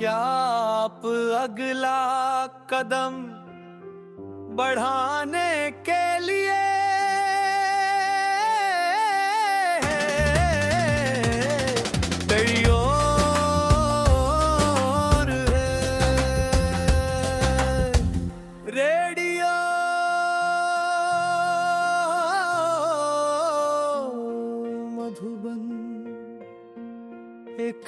क्या आप अगला कदम बढ़ाने के लिए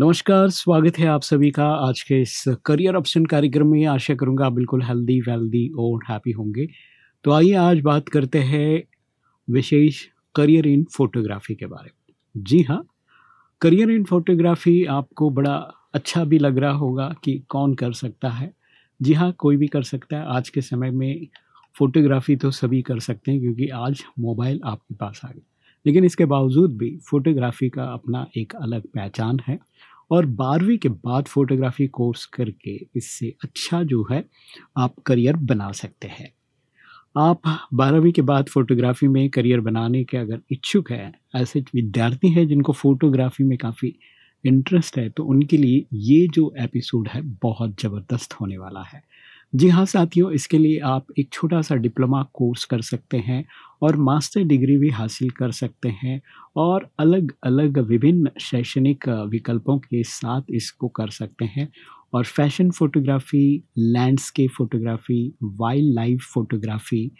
नमस्कार, स्वागत है आप सभी का आज के इस करियर ऑप्शन कार्यक्रम में। आशा करूँगा आप बिल्कुल हेल्दी वेल्दी और हैप्पी होंगे। तो आइए आज बात करते हैं विशेष करियर इन फोटोग्राफी के बारे में। जी हाँ करियर इन फोटोग्राफी आपको बड़ा अच्छा भी लग रहा होगा कि कौन कर सकता है। जी हाँ कोई भी कर सकता है। आज के समय में फ़ोटोग्राफी तो सभी कर सकते हैं क्योंकि आज मोबाइल आपके पास आ गया। लेकिन इसके बावजूद भी फ़ोटोग्राफी का अपना एक अलग पहचान है। और बारहवीं के बाद फ़ोटोग्राफी कोर्स करके इससे अच्छा जो है, आप करियर बना सकते हैं। आप बारहवीं के बाद फ़ोटोग्राफी में करियर बनाने के अगर इच्छुक हैं, ऐसे विद्यार्थी हैं जिनको फ़ोटोग्राफी में काफ़ी इंटरेस्ट है तो उनके लिए ये जो एपिसोड है बहुत ज़बरदस्त होने वाला है। जी हाँ साथियों, इसके लिए आप एक छोटा सा डिप्लोमा कोर्स कर सकते हैं और मास्टर डिग्री भी हासिल कर सकते हैं और अलग अलग विभिन्न शैक्षणिक विकल्पों के साथ इसको कर सकते हैं और fashion photography, landscape photography wildlife photography,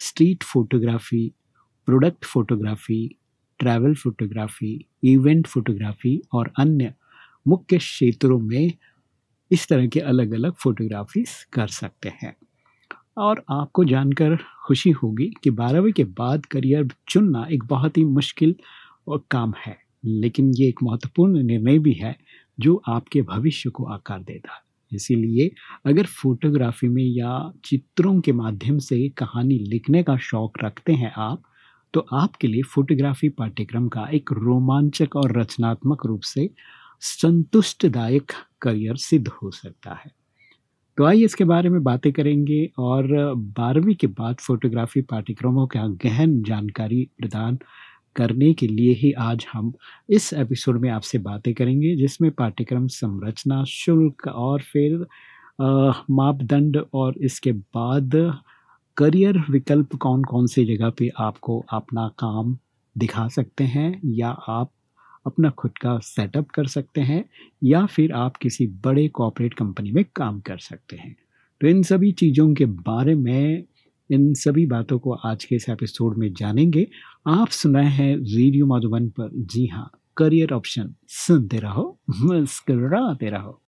street photography, product photography, travel photography, event photography और अन्य मुख्य क्षेत्रों में इस तरह के अलग अलग फोटोग्राफीज कर सकते हैं। और आपको जानकर खुशी होगी कि बारहवीं के बाद करियर चुनना एक बहुत ही मुश्किल काम है, लेकिन ये एक महत्वपूर्ण निर्णय भी है जो आपके भविष्य को आकार देता है। इसीलिए अगर फोटोग्राफी में या चित्रों के माध्यम से कहानी लिखने का शौक रखते हैं आप तो आपके लिए फोटोग्राफी पाठ्यक्रम का एक रोमांचक और रचनात्मक रूप से संतुष्टदायक करियर सिद्ध हो सकता है। तो आइए इसके बारे में बातें करेंगे और बारहवीं के बाद फोटोग्राफी पाठ्यक्रमों का गहन जानकारी प्रदान करने के लिए ही आज हम इस एपिसोड में आपसे बातें करेंगे, जिसमें पाठ्यक्रम संरचना, शुल्क और फिर मापदंड और इसके बाद करियर विकल्प कौन कौन सी जगह पे आपको अपना काम दिखा सकते हैं या आप अपना खुद का सेटअप कर सकते हैं या फिर आप किसी बड़े कॉपरेट कंपनी में काम कर सकते हैं। तो इन सभी चीज़ों के बारे में, इन सभी बातों को आज के इस एपिसोड में जानेंगे। आप सुनाए हैं रेडियो माधुबन पर। जी हाँ करियर ऑप्शन सुनते रहो, मुस्कराते रहो।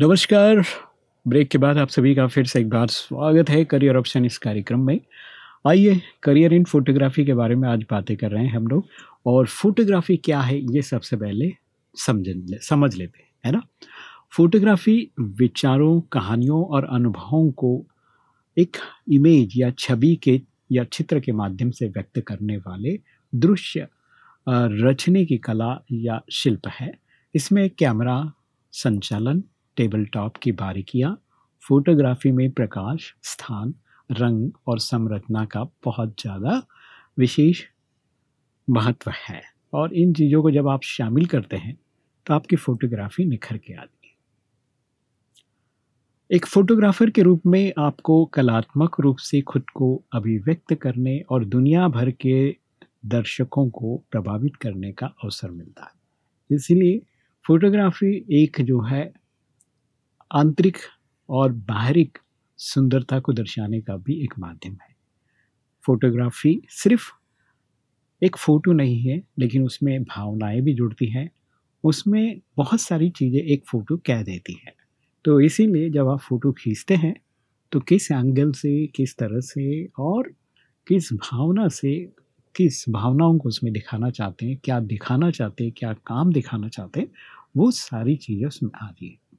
नमस्कार। ब्रेक के बाद आप सभी का फिर से एक बार स्वागत है करियर ऑप्शन इस कार्यक्रम में। आइए करियर इन फोटोग्राफी के बारे में आज बातें कर रहे हैं हम लोग और फोटोग्राफी क्या है ये सबसे पहले समझ ले, समझ लेते हैं, है ना? फोटोग्राफी विचारों, कहानियों और अनुभवों को एक इमेज या छवि के या चित्र के माध्यम से व्यक्त करने वाले दृश्य रचने की कला या शिल्प है। इसमें कैमरा संचालन टेबल टॉप की बारीकियाँ, फोटोग्राफी में प्रकाश, स्थान, रंग और संरचना का बहुत ज़्यादा विशेष महत्व है। और इन चीज़ों को जब आप शामिल करते हैं तो आपकी फोटोग्राफी निखर के आती है। एक फोटोग्राफर के रूप में आपको कलात्मक रूप से खुद को अभिव्यक्त करने और दुनिया भर के दर्शकों को प्रभावित करने का अवसर मिलता है। इसीलिए फोटोग्राफी एक जो है आंतरिक और बाहरिक सुंदरता को दर्शाने का भी एक माध्यम है। फोटोग्राफी सिर्फ़ एक फ़ोटो नहीं है, लेकिन उसमें भावनाएँ भी जुड़ती हैं। उसमें बहुत सारी चीज़ें एक फ़ोटो कह देती हैं। तो इसीलिए जब आप फ़ोटो खींचते हैं तो किस एंगल से, किस तरह से और किस भावना से, किस भावनाओं को उसमें दिखाना चाहते हैं, क्या दिखाना चाहते हैं, क्या काम दिखाना चाहते हैं, वो सारी चीज़ें उसमें आ रही है।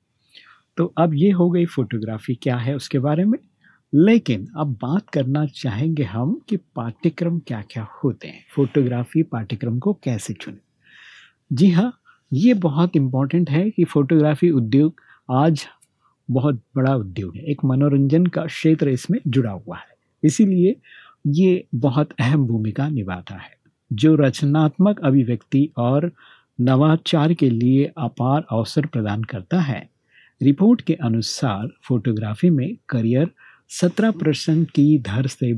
तो अब ये हो गई फोटोग्राफी, क्या है उसके बारे में? लेकिन अब बात करना चाहेंगे हम कि पाठ्यक्रम क्या क्या होते हैं, फोटोग्राफी पाठ्यक्रम को कैसे चुने? जी हाँ ये बहुत इम्पोर्टेंट है कि फोटोग्राफी उद्योग आज बहुत बड़ा उद्योग है, एक मनोरंजन का क्षेत्र इसमें जुड़ा हुआ है। इसीलिए ये बहुत अहम भूमिका निभाता है, जो रचनात्मक अभिव्यक्ति और नवाचार के लिए अपार अवसर प्रदान करता है। रिपोर्ट के अनुसार फोटोग्राफी में करियर 17 परसेंट की दर से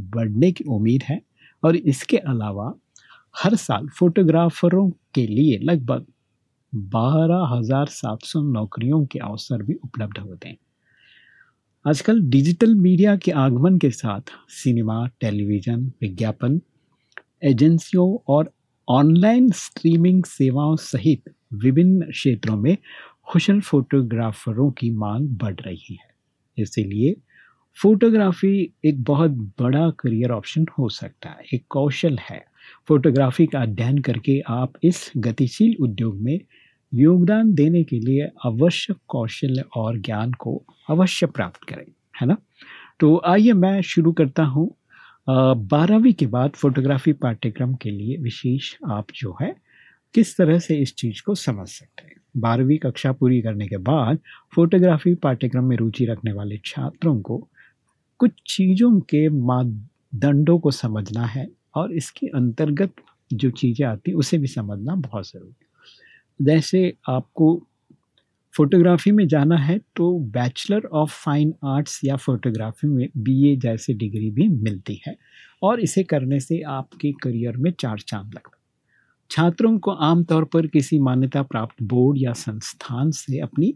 बढ़ने की उम्मीद है और इसके अलावा हर साल फोटोग्राफरों के लिए लगभग बारह हज़ार सात सौ नौकरियों के अवसर भी उपलब्ध होते हैं। आजकल डिजिटल मीडिया के आगमन के साथ सिनेमा, टेलीविज़न, विज्ञापन, एजेंसियों और ऑनलाइन स्ट्रीमिंग सेवाओं सहित विभिन्न क्षेत्रों में कुशल फोटोग्राफरों की मांग बढ़ रही है। इसीलिए फोटोग्राफी एक बहुत बड़ा करियर ऑप्शन हो सकता है, एक कौशल है। फोटोग्राफी का अध्ययन करके आप इस गतिशील उद्योग में योगदान देने के लिए अवश्य कौशल और ज्ञान को अवश्य प्राप्त करें, है ना? तो आइए मैं शुरू करता हूँ। बारहवीं के बाद फोटोग्राफी पाठ्यक्रम के लिए विशेष आप जो है किस तरह से इस चीज़ को समझ सकते हैं? बारहवीं कक्षा पूरी करने के बाद फोटोग्राफी पाठ्यक्रम में रुचि रखने वाले छात्रों को कुछ चीज़ों के मापदंडों को समझना है और इसके अंतर्गत जो चीज़ें आती हैं, उसे भी समझना बहुत ज़रूरी जैसे आपको फोटोग्राफी में जाना है तो बैचलर ऑफ़ फाइन आर्ट्स या फोटोग्राफी में बीए जैसे डिग्री भी मिलती है और इसे करने से आपके करियर में चार चाँद लगता है। छात्रों को आमतौर पर किसी मान्यता प्राप्त बोर्ड या संस्थान से अपनी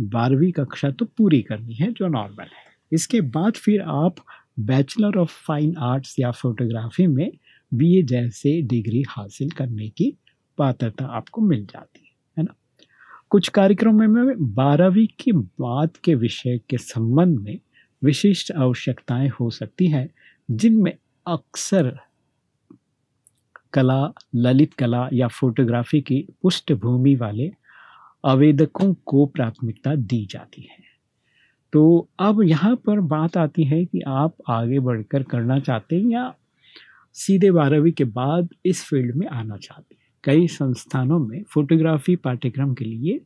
बारहवीं कक्षा तो पूरी करनी है, जो नॉर्मल है। इसके बाद फिर आप बैचलर ऑफ़ फाइन आर्ट्स या फोटोग्राफी में बीए जैसे डिग्री हासिल करने की पात्रता आपको मिल जाती है है ना? कुछ कार्यक्रमों में बारहवीं के बाद के विषय के संबंध में विशिष्ट आवश्यकताएँ हो सकती हैं, जिनमें अक्सर कला, ललित कला या फोटोग्राफी की पृष्ठभूमि वाले आवेदकों को प्राथमिकता दी जाती है। तो अब यहाँ पर बात आती है कि आप आगे बढ़कर करना चाहते हैं या सीधे बारहवीं के बाद इस फ़ील्ड में आना चाहते हैं? कई संस्थानों में फोटोग्राफी पाठ्यक्रम के लिए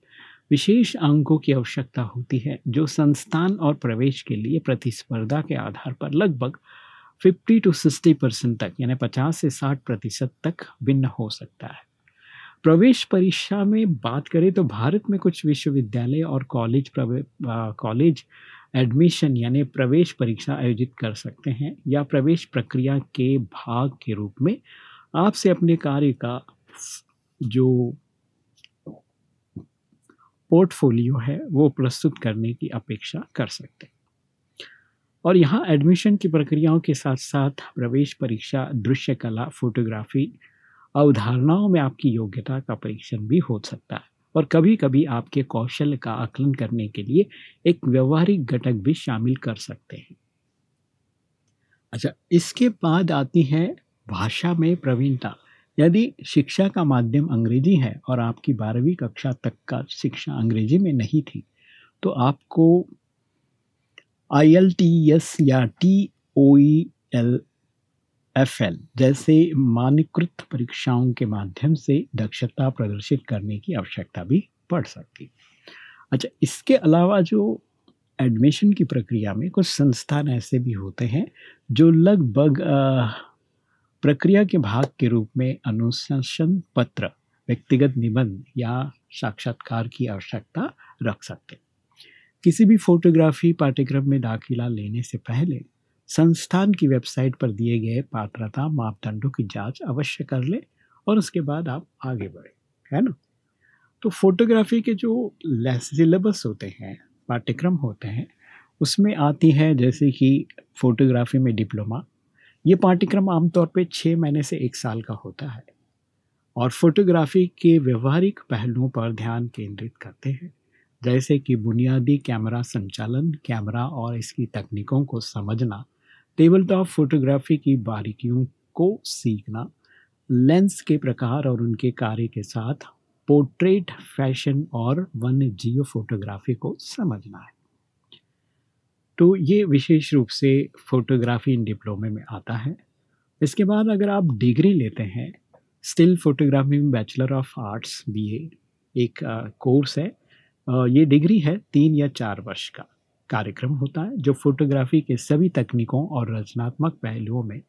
विशेष अंकों की आवश्यकता होती है, जो संस्थान और प्रवेश के लिए प्रतिस्पर्धा के आधार पर लगभग 50 टू 60 परसेंट तक, यानी 50 से 60 प्रतिशत तक भिन्न हो सकता है। प्रवेश परीक्षा में बात करें तो भारत में कुछ विश्वविद्यालय और कॉलेज कॉलेज एडमिशन, यानी प्रवेश परीक्षा आयोजित कर सकते हैं या प्रवेश प्रक्रिया के भाग के रूप में आपसे अपने कार्य का जो पोर्टफोलियो है, वो प्रस्तुत करने की अपेक्षा कर सकते हैं। और यहाँ एडमिशन की प्रक्रियाओं के साथ साथ प्रवेश परीक्षा, दृश्य कला फोटोग्राफी अवधारणाओं में आपकी योग्यता का परीक्षण भी हो सकता है। और कभी कभी आपके कौशल का आकलन करने के लिए एक व्यवहारिक घटक भी शामिल कर सकते हैं। अच्छा इसके बाद आती है भाषा में प्रवीणता। यदि शिक्षा का माध्यम अंग्रेज़ी है और आपकी बारहवीं कक्षा तक का शिक्षा अंग्रेज़ी में नहीं थी तो आपको I E L T S T O L F L जैसे मानकृत परीक्षाओं के माध्यम से दक्षता प्रदर्शित करने की आवश्यकता भी पड़ सकती। अच्छा इसके अलावा जो एडमिशन की प्रक्रिया में कुछ संस्थान ऐसे भी होते हैं, जो लगभग प्रक्रिया के भाग के रूप में अनुशासन पत्र, व्यक्तिगत निबंध या साक्षात्कार की आवश्यकता रख सकते किसी भी फोटोग्राफी पाठ्यक्रम में दाखिला लेने से पहले संस्थान की वेबसाइट पर दिए गए पात्रता मापदंडों की जाँच अवश्य कर लें और उसके बाद आप आगे बढ़ें, है ना? तो फोटोग्राफी के जो सिलेबस होते हैं, पाठ्यक्रम होते हैं, उसमें आती है जैसे कि फोटोग्राफी में डिप्लोमा। ये पाठ्यक्रम आमतौर पे छः महीने से एक साल का होता है और फोटोग्राफी के व्यवहारिक पहलुओं पर ध्यान केंद्रित करते हैं। जैसे कि बुनियादी कैमरा संचालन, कैमरा और इसकी तकनीकों को समझना, टेबल टॉप फोटोग्राफी की बारीकियों को सीखना, लेंस के प्रकार और उनके कार्य के साथ पोर्ट्रेट, फ़ैशन और वन्य जीव फोटोग्राफी को समझना है। तो ये विशेष रूप से फोटोग्राफी इन डिप्लोमे में आता है। इसके बाद अगर आप डिग्री लेते हैं, स्टिल फोटोग्राफी में बैचलर ऑफ़ आर्ट्स, बीए, एक कोर्स है। ये डिग्री है तीन या चार वर्ष का कार्यक्रम होता है, जो फोटोग्राफी के सभी तकनीकों और रचनात्मक पहलुओं में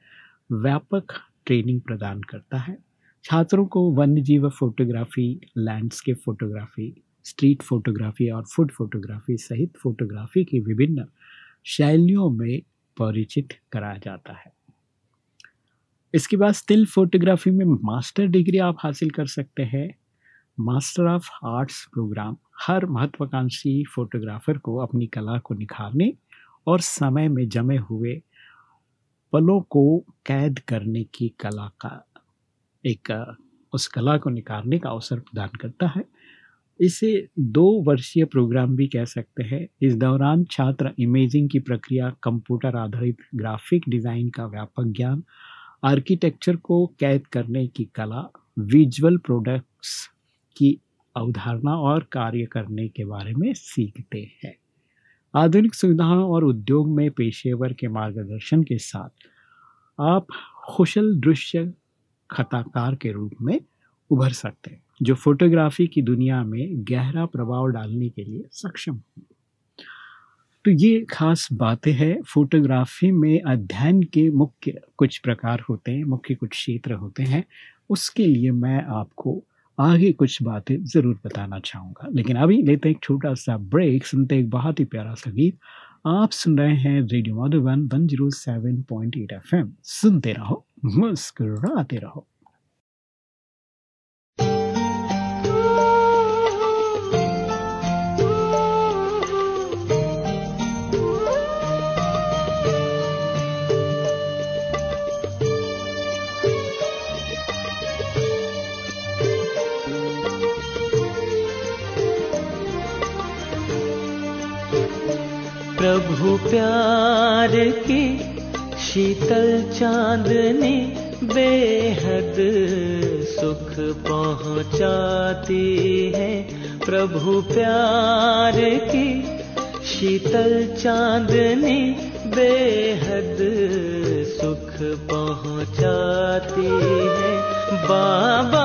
व्यापक ट्रेनिंग प्रदान करता है। छात्रों को वन्य जीव photography, landscape photography, street photography और फ़ूड फोटोग्राफी सहित फोटोग्राफी की विभिन्न शैलियों में परिचित कराया जाता है। इसके बाद स्टिल फोटोग्राफी में मास्टर डिग्री आप हासिल कर सकते हैं। मास्टर ऑफ़ आर्ट्स प्रोग्राम हर महत्वाकांक्षी फोटोग्राफर को अपनी कला को निखारने और समय में जमे हुए पलों को कैद करने की कला का एक, उस कला को निखारने का अवसर प्रदान करता है। इसे दो वर्षीय प्रोग्राम भी कह सकते हैं। इस दौरान छात्र इमेजिंग की प्रक्रिया, कंप्यूटर आधारित ग्राफिक डिज़ाइन का व्यापक ज्ञान, आर्किटेक्चर को कैद करने की कला, विजुअल प्रोडक्ट्स की अवधारणा और कार्य करने के बारे में सीखते हैं। आधुनिक सुविधाओं और उद्योग में पेशेवर के मार्गदर्शन के साथ आप कुशल दृश्य खताकार के रूप में उभर सकते हैं, जो फोटोग्राफी की दुनिया में गहरा प्रभाव डालने के लिए सक्षम हो तो ये खास बातें हैं। फोटोग्राफी में अध्ययन के मुख्य कुछ प्रकार होते हैं, मुख्य कुछ क्षेत्र होते हैं। उसके लिए मैं आपको आगे कुछ बातें ज़रूर बताना चाहूँगा। लेकिन अभी लेते एक छोटा सा ब्रेक सुनते एक बहुत ही प्यारा सा गीत। आप सुन रहे हैं radio Madhuban one zero seven point eight F M सुनते रहो, मुस्कुराते रहो। प्रभु प्यार की शीतल चांदनी बेहद सुख पहुंचाती है। प्रभु प्यार की शीतल चांदनी बेहद सुख पहुंचाती है। बाबा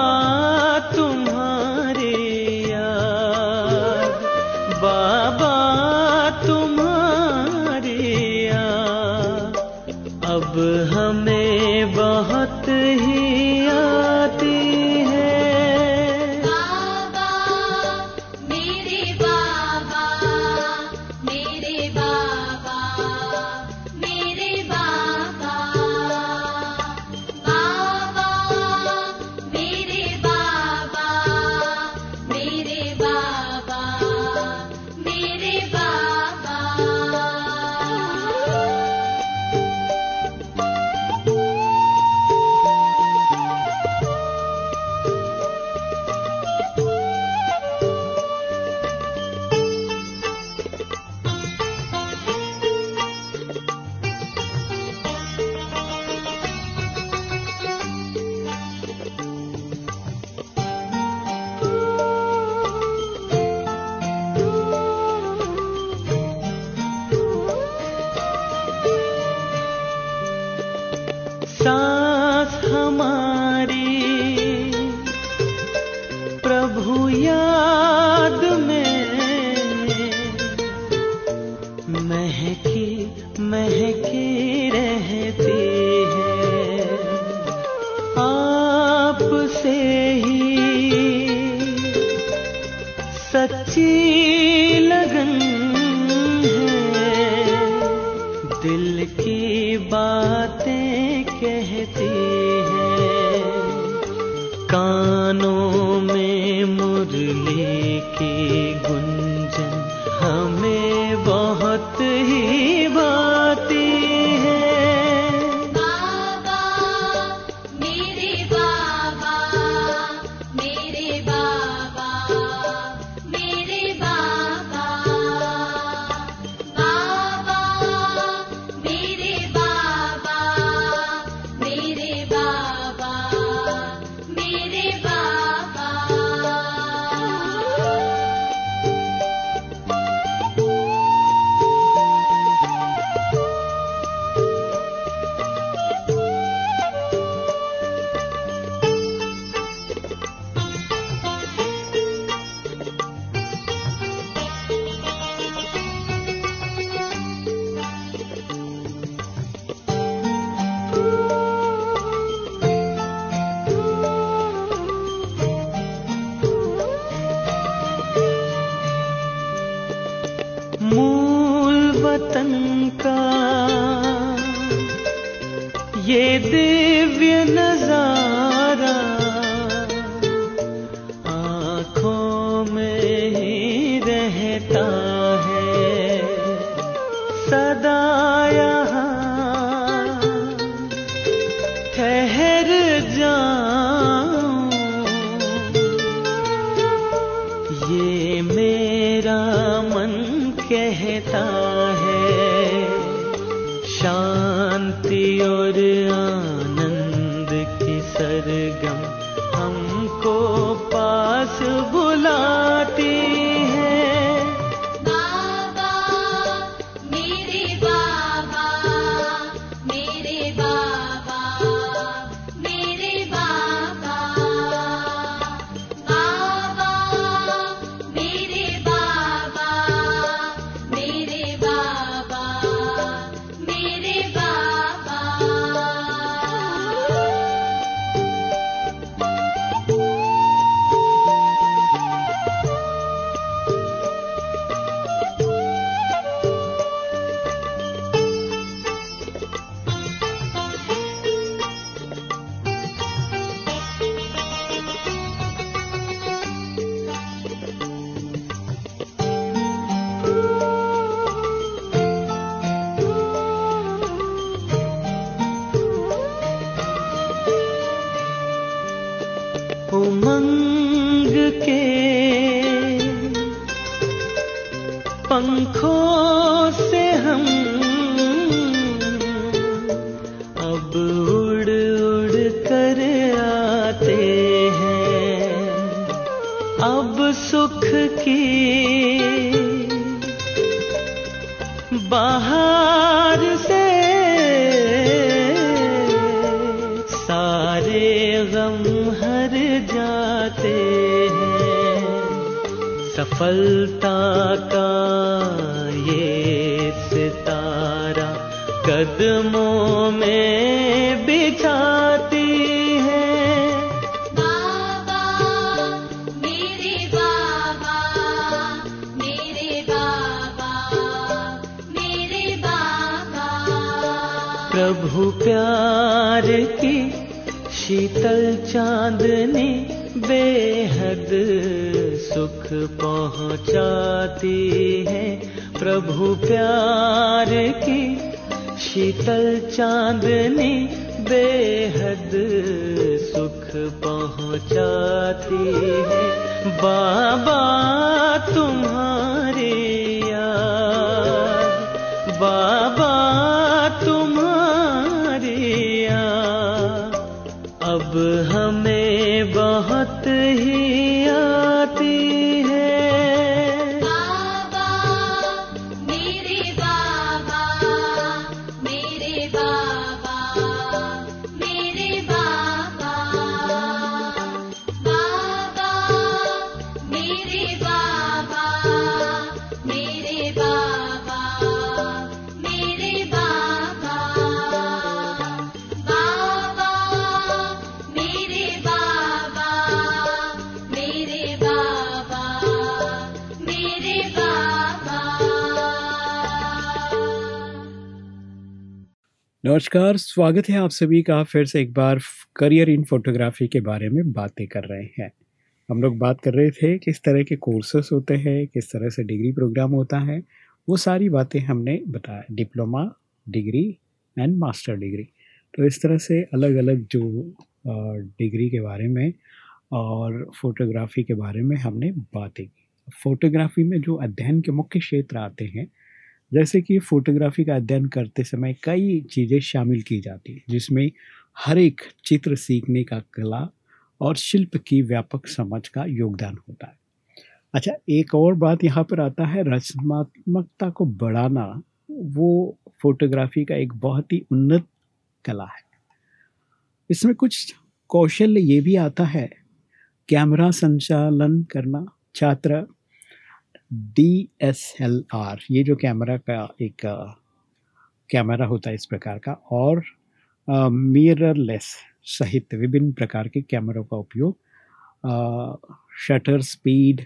पंखों से हम अब उड़ उड़ कर आते हैं। अब सुख की बाहर से सारे गम हर जाते हैं। सफल शीतल चांदनी बेहद सुख पहुंचाती है। प्रभु प्यार की शीतल चाँद नमस्कार, स्वागत है आप सभी का फिर से एक बार करियर इन फोटोग्राफी के बारे में बातें कर रहे हैं। हम लोग बात कर रहे थे किस तरह के कोर्सेस होते हैं, किस तरह से डिग्री प्रोग्राम होता है, वो सारी बातें हमने बताया diploma degree and master degree तो इस तरह से अलग अलग जो डिग्री के बारे में और फोटोग्राफी के बारे में हमने बातें की। फोटोग्राफी में जो अध्ययन के मुख्य क्षेत्र आते हैं जैसे कि फोटोग्राफी का अध्ययन करते समय कई चीज़ें शामिल की जाती हैं, जिसमें हर एक चित्र सीखने का कला और शिल्प की व्यापक समझ का योगदान होता है। अच्छा एक और बात यहाँ पर आता है, रचनात्मकता को बढ़ाना, वो फोटोग्राफी का एक बहुत ही उन्नत कला है। इसमें कुछ कौशल ये भी आता है, कैमरा संचालन करना, छात्र डी एस एल आर ये जो कैमरा का एक कैमरा होता है इस प्रकार का, और मिररलेस सहित विभिन्न प्रकार के कैमरों का उपयोग शटर स्पीड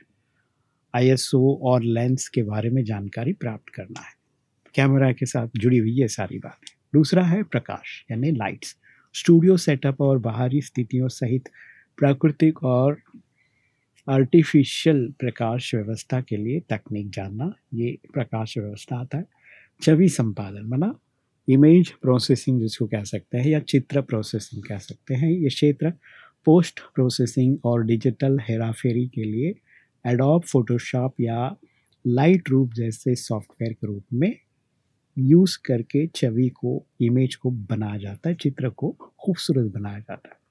आईएसओ और लेंस के बारे में जानकारी प्राप्त करना है। कैमरा के साथ जुड़ी हुई ये सारी बातें। दूसरा है प्रकाश, यानी लाइट्स स्टूडियो सेटअप और बाहरी स्थितियों सहित प्राकृतिक और आर्टिफिशियल प्रकाश व्यवस्था के लिए तकनीक जानना, ये प्रकाश व्यवस्था आता है। छवि संपादन, माना इमेज प्रोसेसिंग जिसको कह सकते हैं, या चित्र प्रोसेसिंग कह सकते हैं, ये क्षेत्र पोस्ट प्रोसेसिंग और डिजिटल हेराफेरी के लिए एडोब फोटोशॉप या लाइट रूप जैसे सॉफ्टवेयर के रूप में यूज़ करके छवि को इमेज को बनाया जाता है, चित्र को खूबसूरत बनाया जाता है।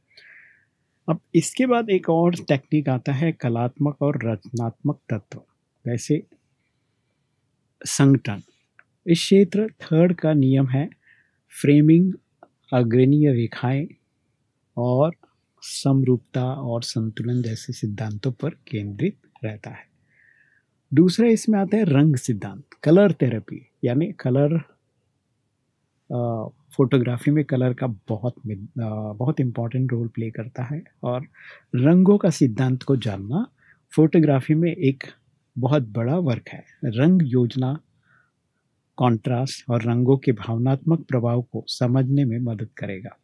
अब इसके बाद एक और टेक्निक आता है, कलात्मक और रचनात्मक तत्व, जैसे संगठन। इस क्षेत्र थर्ड का नियम है फ्रेमिंग अग्रणीय रेखाएँ और समरूपता और संतुलन जैसे सिद्धांतों पर केंद्रित रहता है। दूसरा इसमें आता है रंग सिद्धांत कलर थेरेपी यानी कलर फोटोग्राफी में कलर का बहुत बहुत इंपॉर्टेंट रोल प्ले करता है और रंगों का सिद्धांत को जानना फोटोग्राफी में एक बहुत बड़ा वर्क है। रंग योजना कॉन्ट्रास्ट और रंगों के भावनात्मक प्रभाव को समझने में मदद करेगा।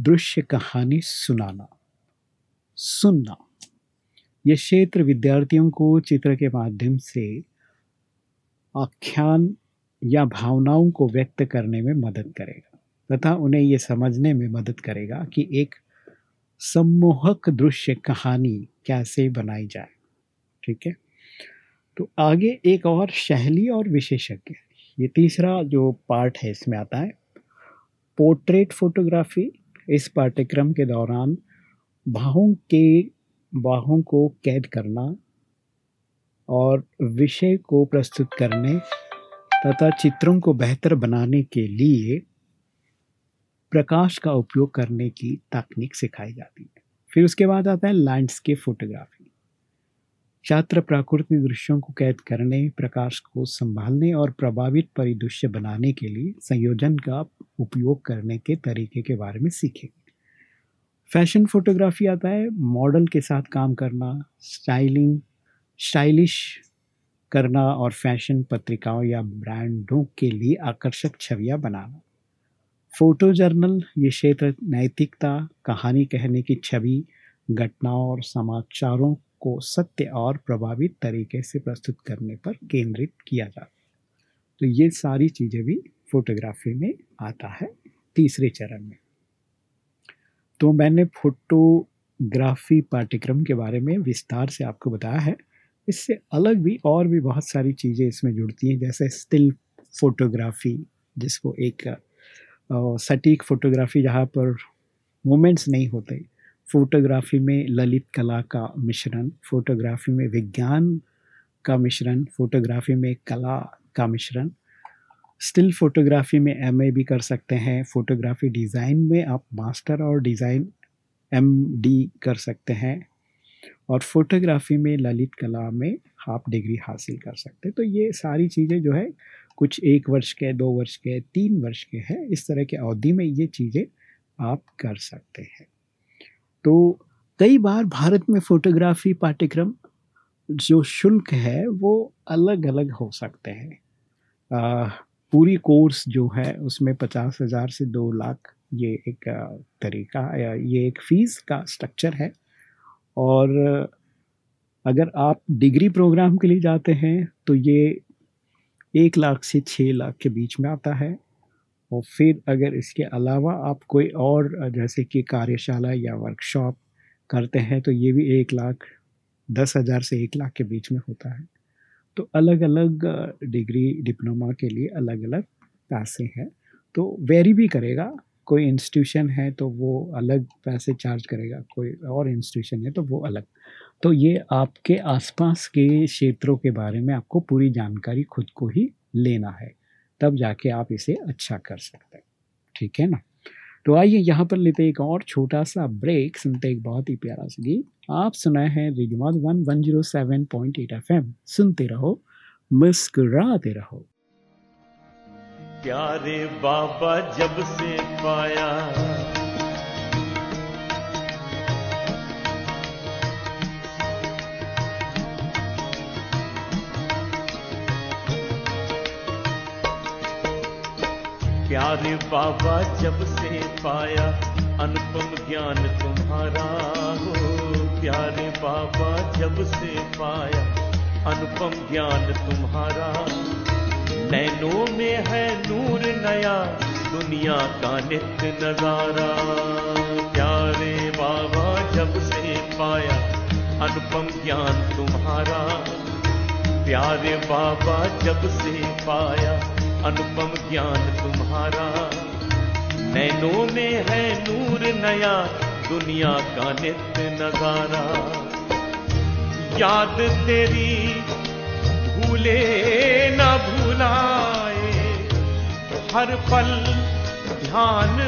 दृश्य कहानी सुनाना, सुनना। यह क्षेत्र विद्यार्थियों को चित्र के माध्यम से आख्यान या भावनाओं को व्यक्त करने में मदद करेगा। तथा उन्हें ये समझने में मदद करेगा कि एक सम्मोहक दृश्य कहानी कैसे बनाई जाए। ठीक है? तो आगे एक और शैली और विशेषज्ञ। ये तीसरा जो पार्ट है, इसमें आता है, पोर्ट्रेट फोटोग्राफी। इस पाठ्यक्रम के दौरान बाहों के, बाहों को कैद करना और विषय को प्रस्तुत करने तथा चित्रों को बेहतर बनाने के लिए प्रकाश का उपयोग करने की तकनीक सिखाई जाती है। फिर उसके बाद आता है लैंडस्केप फोटोग्राफी छात्र प्राकृतिक दृश्यों को कैद करने, प्रकाश को संभालने और प्रभावित परिदृश्य बनाने के लिए संयोजन का उपयोग करने के तरीके के बारे में सीखेंगे। फ़ैशन फोटोग्राफी आता है मॉडल के साथ काम करना स्टाइलिंग स्टाइलिश करना और फ़ैशन पत्रिकाओं या ब्रांडों के लिए आकर्षक छवियाँ बनाना। फ़ोटो जर्नल, ये क्षेत्र नैतिकता, कहानी कहने की छवि, घटनाओं और समाचारों को सत्य और प्रभावित तरीके से प्रस्तुत करने पर केंद्रित किया जाता है। तो ये सारी चीज़ें भी फोटोग्राफी में आता है तीसरे चरण में। तो मैंने फोटोग्राफी पाठ्यक्रम के बारे में विस्तार से आपको बताया है। इससे अलग भी और भी बहुत सारी चीज़ें इसमें जुड़ती हैं, जैसे स्टिल फोटोग्राफी जिसको एक सटीक फोटोग्राफी जहाँ पर मोमेंट्स नहीं होते। फोटोग्राफी में ललित कला का मिश्रण फोटोग्राफी में विज्ञान का मिश्रण फोटोग्राफी में कला का मिश्रण। स्टिल फोटोग्राफी में एमए भी कर सकते हैं। फोटोग्राफी डिज़ाइन में आप मास्टर और डिज़ाइन एमडी कर सकते हैं। और फोटोग्राफी में ललित कला में आप डिग्री हासिल कर सकते हैं। तो ये सारी चीज़ें जो है, कुछ एक वर्ष के, दो वर्ष के, तीन वर्ष के हैं, इस तरह के अवधि में ये चीज़ें आप कर सकते हैं। तो कई बार भारत में फोटोग्राफी पाठ्यक्रम जो शुल्क है, वो अलग अलग हो सकते हैं। पूरी कोर्स जो है, उसमें पचास हज़ार से दो लाख ये एक तरीका या ये एक फ़ीस का स्ट्रक्चर है। और अगर आप डिग्री प्रोग्राम के लिए जाते हैं तो ये एक लाख से छः लाख के बीच में आता है। और फिर अगर इसके अलावा आप कोई और, जैसे कि कार्यशाला या वर्कशॉप करते हैं तो ये भी एक लाख, दस हज़ार से एक लाख के बीच में होता है। तो अलग अलग डिग्री, डिप्लोमा के लिए अलग अलग पैसे हैं। तो वेरी भी करेगा कोई इंस्टीट्यूशन है तो वो अलग पैसे चार्ज करेगा, कोई और इंस्टीट्यूशन है तो वो अलग। तो ये आपके आसपास के क्षेत्रों के बारे में आपको पूरी जानकारी खुद को ही लेना है, तब जाके आप इसे अच्छा कर सकते हैं, ठीक है ना? तो आइए यहाँ पर लेते एक और छोटा सा ब्रेक सुनते एक बहुत ही प्यारा सा गीत। आप सुनाए हैं radio one one zero seven point eight F M, सुनते रहो, मुस्कुराते रहो। प्यारे बाबा जब से पाया। प्यारे बाबा जब से पाया, अनुपम ज्ञान तुम्हारा हो। प्यारे बाबा जब से पाया, अनुपम ज्ञान तुम्हारा नैनों में है नूर नया, दुनिया का नित्य नज़ारा। प्यारे बाबा, जब से पाया अनुपम ज्ञान तुम्हारा। प्यारे बाबा, जब से पाया अनुपम ज्ञान तुम्हारा। नैनों में है नूर नया, दुनिया का नित्य नज़ारा। याद तेरी भूले न भूलाए हर पल ध्यान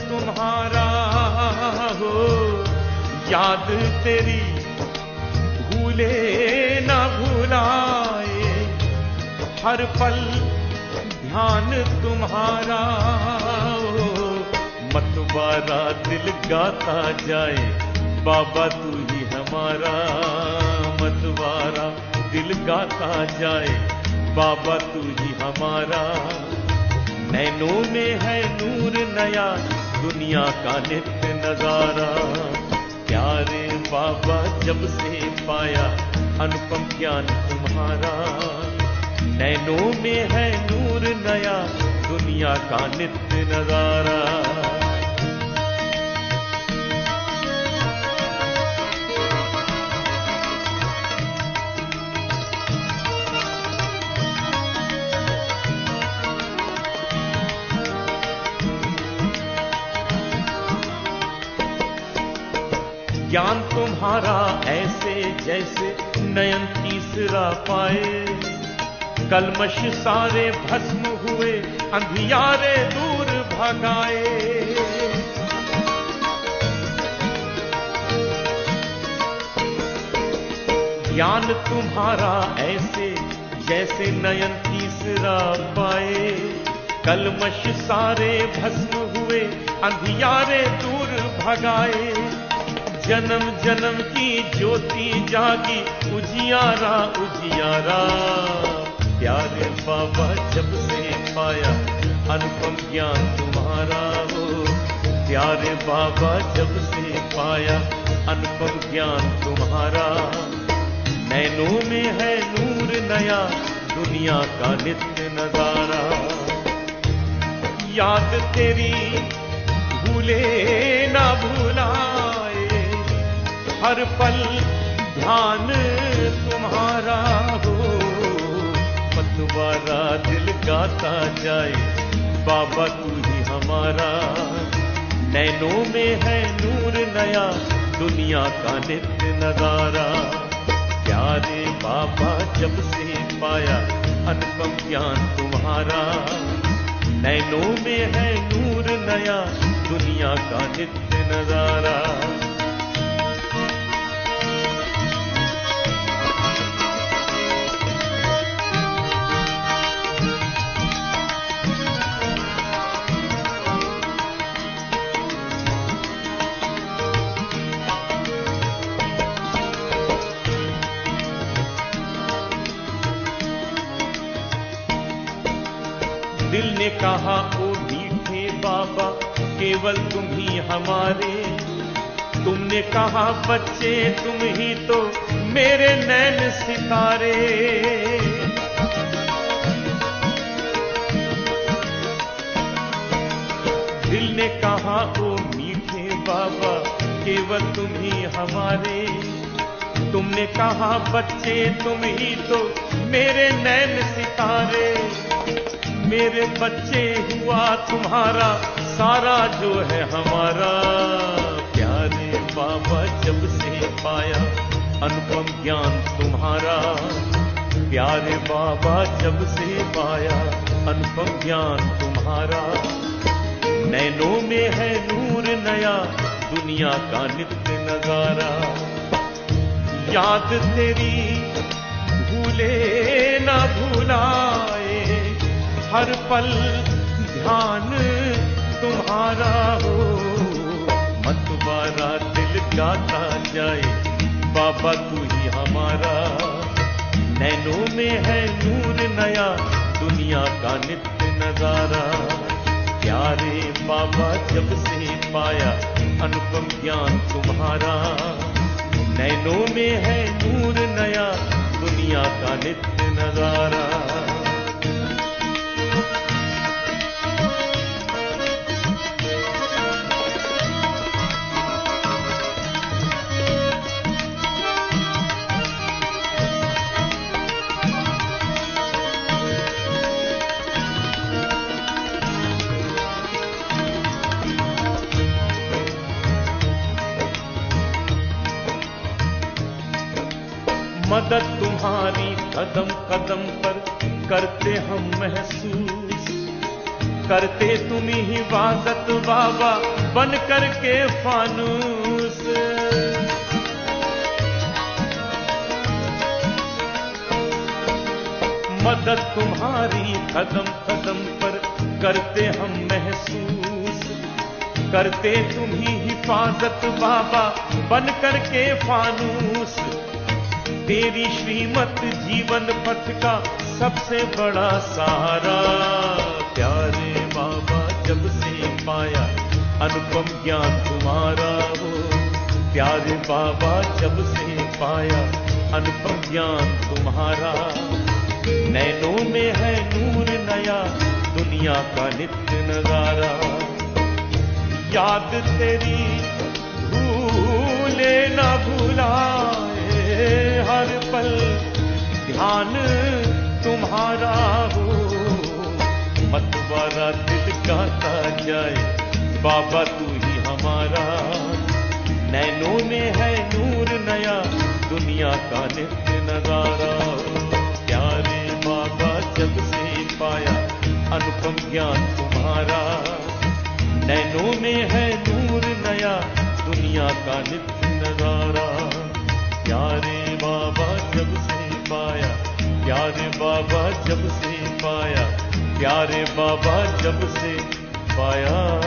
तुम्हारा हो। याद तेरी भूले न भूलाए हर पल ध्यान तुम्हारा हो। मतवारा दिल गाता जाए, बाबा तू ही हमारा मतवारा दिल गाता जाए, बाबा तू ही हमारा। नैनों में है नूर नया, दुनिया का नित्य नज़ारा। प्यारे बाबा जब से पाया, अनुपम ज्ञान तुम्हारा। नैनों में है नूर नया, दुनिया का नित्य नज़ारा। जैसे नयन तीसरा पाए। कलमश सारे भस्म हुए, अंधियारे दूर भगाए। ज्ञान तुम्हारा ऐसे, जैसे नयन तीसरा पाए। कलमश सारे भस्म हुए, अंधियारे दूर भगाए। जन्म जन्म की ज्योति जागी, उजियारा उजियारा। प्यारे बाबा, जब से पाया अनुपम ज्ञान तुम्हारा हो। प्यारे बाबा, जब से पाया अनुपम ज्ञान तुम्हारा। नैनों में है नूर नया, दुनिया का नित्य नज़ारा। याद तेरी, भूले ना भूलाए हर पल ध्यान तुम्हारा हो। मतवारा दिल गाता जाए, बाबा तू ही हमारा। नैनों में है नूर नया, दुनिया का नित्य नज़ारा। प्यारे बाबा जब से पाया, अनुपम ज्ञान तुम्हारा। नैनों में है नूर नया, दुनिया का नित्य नज़ारा। केवल तुम ही हमारे। तुमने कहा, बच्चे, तुम ही तो मेरे नैन सितारे। दिल ने कहा, ओ मीठे बाबा, केवल तुम ही हमारे। तुमने कहा, बच्चे, तुम ही तो मेरे नैन सितारे। मेरे बच्चे हुआ तुम्हारा सारा जो है हमारा। प्यारे बाबा, जब से पाया अनुपम ज्ञान तुम्हारा। प्यारे बाबा, जब से पाया अनुपम ज्ञान तुम्हारा। नैनों में है नूर नया, दुनिया का नित्य नज़ारा। याद तेरी भूले ना भूलाए, हर पल ध्यान तुम्हारा हो। मतवारा दिल गाता जाए बाबा तू ही हमारा। नैनों में है नूर नया, दुनिया का नित्य नज़ारा। प्यारे बाबा जब से पाया अनुपम ज्ञान तुम्हारा। नैनों में है नूर नया, दुनिया का नित्य नज़ारा। मदद तुम्हारी कदम कदम पर करते हम महसूस। करते तुम ही वाजत बाबा बन करके फानूस। मदद तुम्हारी कदम कदम पर करते हम महसूस। करते तुम ही हिफाजत बाबा बन करके फानूस। तेरी श्रीमत जीवन पथ का सबसे बड़ा सहारा। प्यारे बाबा, जब से पाया अनुपम ज्ञान तुम्हारा हो। प्यारे बाबा, जब से पाया अनुपम ज्ञान तुम्हारा। नैनों में है नूर नया, दुनिया का नित्य नज़ारा। याद तेरी, भूले ना भूलाए हर पल ध्यान तुम्हारा हो। मतवारा दिल गाता जाए, बाबा तू ही हमारा। नैनों में है नूर नया, दुनिया का नित्य नज़ारा। प्यारे बाबा, जब से पाया अनुपम ज्ञान तुम्हारा। नैनों में है नूर नया, दुनिया का नित्य प्यारे बाबा जब से पाया, प्यारे बाबा जब से पाया।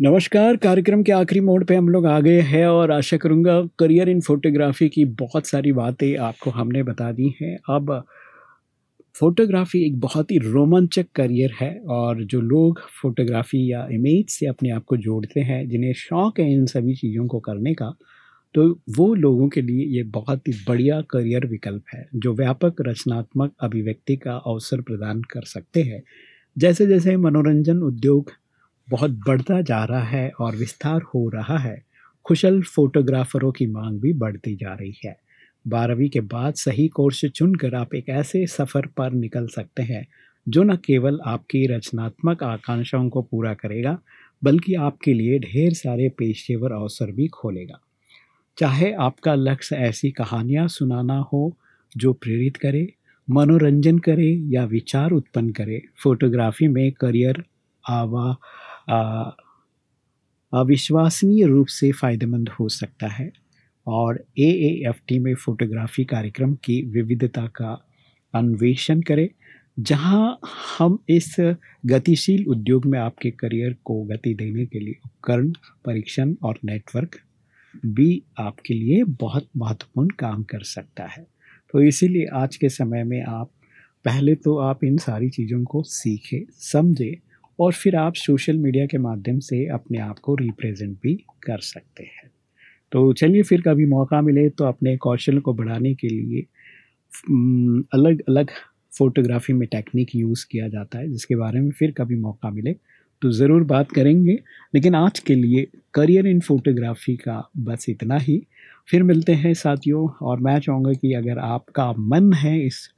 नमस्कार, कार्यक्रम के आखिरी मोड पे हम लोग आ गए हैं और आशा करूँगा करियर इन फोटोग्राफी की बहुत सारी बातें आपको हमने बता दी हैं। अब, फोटोग्राफी एक बहुत ही रोमांचक करियर है और जो लोग फोटोग्राफी या इमेज से अपने आप को जोड़ते हैं, जिन्हें शौक़ है इन सभी चीज़ों को करने का तो वो लोगों के लिए ये बहुत ही बढ़िया करियर विकल्प है, जो व्यापक रचनात्मक अभिव्यक्ति का अवसर प्रदान कर सकते हैं। जैसे जैसे मनोरंजन उद्योग बहुत बढ़ता जा रहा है और विस्तार हो रहा है, कुशल फोटोग्राफरों की मांग भी बढ़ती जा रही है। बारहवीं के बाद सही कोर्स चुनकर आप एक ऐसे सफ़र पर निकल सकते हैं, जो न केवल आपकी रचनात्मक आकांक्षाओं को पूरा करेगा, बल्कि आपके लिए ढेर सारे पेशेवर अवसर भी खोलेगा। चाहे आपका लक्ष्य ऐसी कहानियाँ सुनाना हो जो प्रेरित करे, मनोरंजन करे या विचार उत्पन्न करे, फोटोग्राफी में करियर आवा अविश्वसनीय रूप से फ़ायदेमंद हो सकता है। और ए में फ़ोटोग्राफी कार्यक्रम की विविधता का अन्वेषण करें, जहाँ हम इस गतिशील उद्योग में आपके करियर को गति देने के लिए उपकरण, परीक्षण और नेटवर्क भी आपके लिए बहुत महत्वपूर्ण काम कर सकता है। तो इसीलिए आज के समय में आप, पहले तो आप इन सारी चीज़ों को सीखें, समझें और फिर आप सोशल मीडिया के माध्यम से अपने आप को रिप्रेजेंट भी कर सकते हैं। तो चलिए फिर कभी मौका मिले तो अपने कौशल को बढ़ाने के लिए अलग अलग फ़ोटोग्राफी में टेक्निक यूज़ किया जाता है, जिसके बारे में फिर कभी मौका मिले तो ज़रूर बात करेंगे। लेकिन आज के लिए करियर इन फोटोग्राफी का बस इतना ही। फिर मिलते हैं साथियों, और मैं चाहूँगा कि अगर आपका मन है इस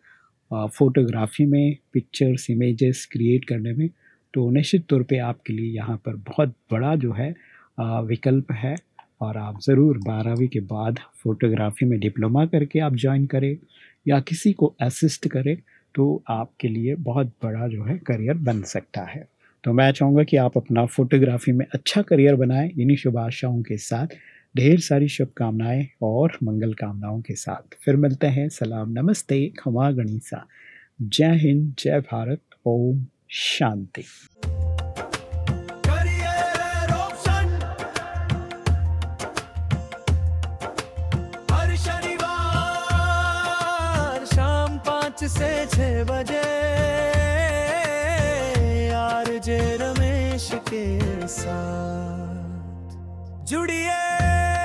फ़ोटोग्राफी में पिक्चर्स इमेजेस क्रिएट करने में तो निश्चित तौर पे आपके लिए यहाँ पर बहुत बड़ा जो है विकल्प है। और आप ज़रूर बारहवीं के बाद फ़ोटोग्राफी में डिप्लोमा करके आप ज्वाइन करें, या किसी को असिस्ट करें तो आपके लिए बहुत बड़ा जो है करियर बन सकता है। तो मैं चाहूँगा कि आप अपना फ़ोटोग्राफी में अच्छा करियर बनाएँ, इन्हीं शुभ आशाओं के साथ। ढेर सारी शुभकामनाएँ और मंगल कामनाओं के साथ। फिर मिलते हैं। सलाम, नमस्ते। खमा गणिसा। जय हिंद, जय भारत। ओम शांति। से छह बजे साथ जुड़िए।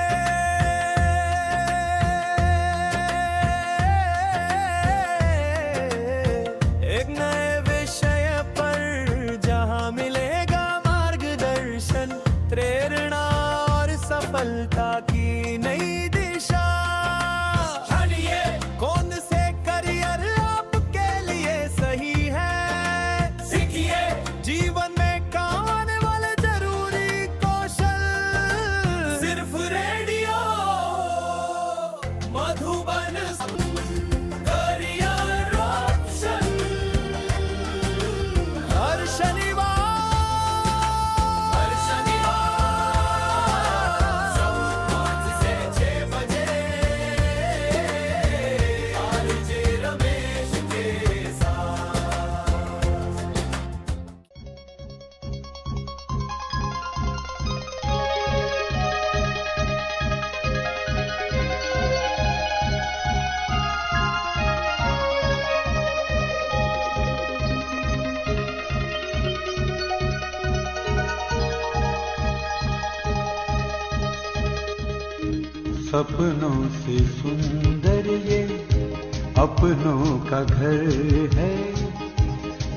का घर है।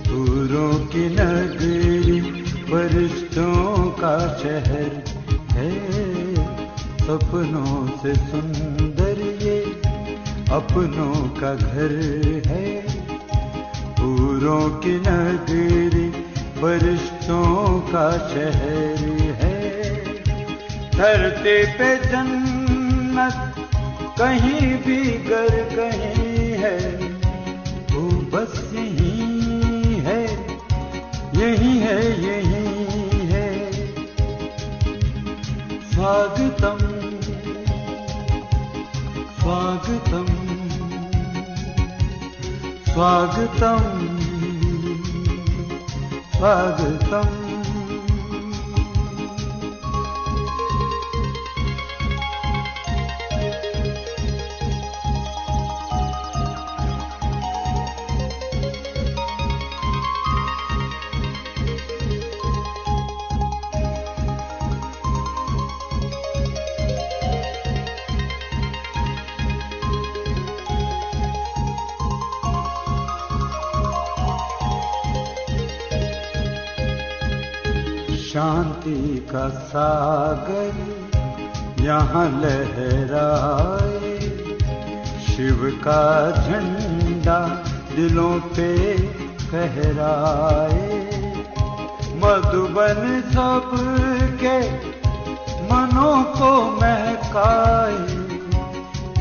दूरों की नगरी फरिश्तों का शहर है। सपनों से सुंदर ये अपनों का घर है। दूरों की नगरी फरिश्तों का शहर है। धरती पे जन्नत कहीं भी घर कहीं है। यही है यही है यही है। स्वागतम स्वागतम स्वागतम स्वागतम। का सागर यहाँ लहराए। शिव का झंडा दिलों पे फहराए मधुबन सबके मनों को महकाए।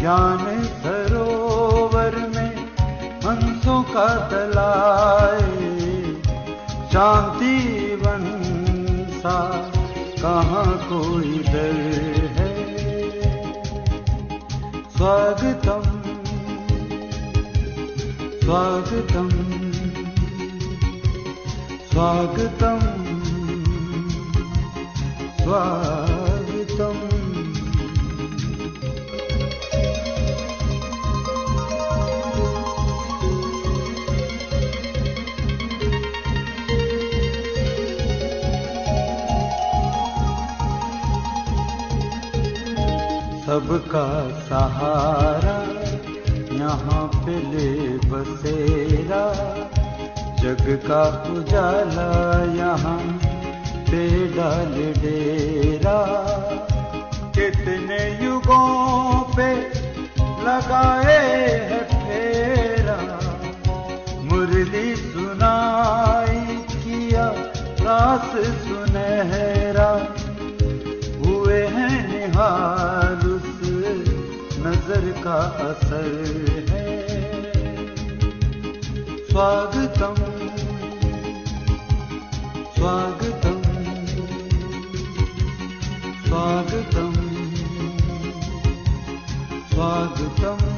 ज्ञान सरोवर में हंसों का दलाए। शांति सा कहाँ कोई डर है? स्वागतम स्वागतम स्वागतम स्वागतम। सबका सहारा, यहाँ पे ले बसेरा। जग का उजाला यहाँ पे डाल डेरा। कितने युगों पे लगाए है फेरा। मुरली सुनाई किया, रास सुनहरा। का असर है। स्वागतम स्वागतम स्वागतम स्वागतम।